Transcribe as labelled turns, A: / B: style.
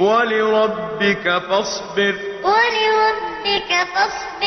A: وَلِرَبِّكَ فَاصْبِرْ.
B: وَلِرَبِّكَ فَاصْبِرْ.